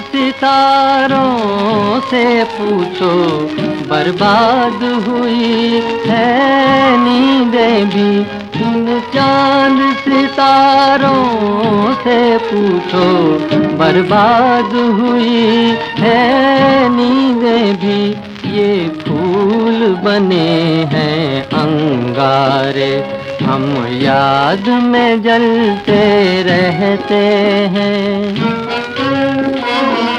सितारों से पूछो, बर्बाद हुई है नींदें भी। इन चाँद सितारों से पूछो, बर्बाद हुई है नींदें भी। ये फूल बने हैं अंगारे, हम याद में जलते रहते हैं।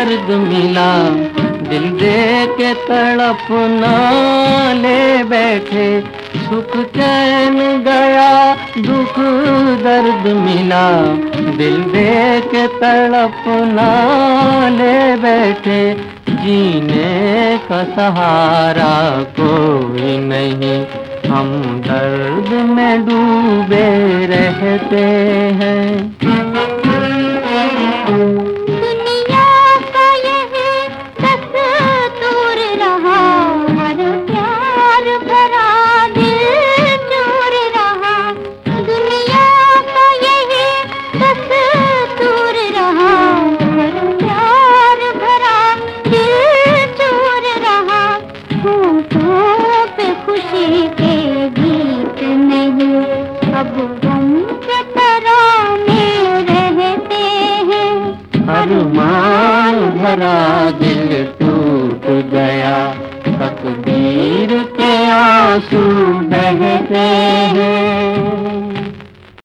दर्द मिला। दिल दे के तड़प ले बैठे। सुख चैन गया, दुख दर्द मिला। दिल दे के तड़प ले बैठे। जीने का सहारा कोई नहीं। हम दर्द में डूबे रहते हैं। सब गम के रहते हैं। अरमान भरा दिल टूट गया। तकदीर के आँसू बहते हैं।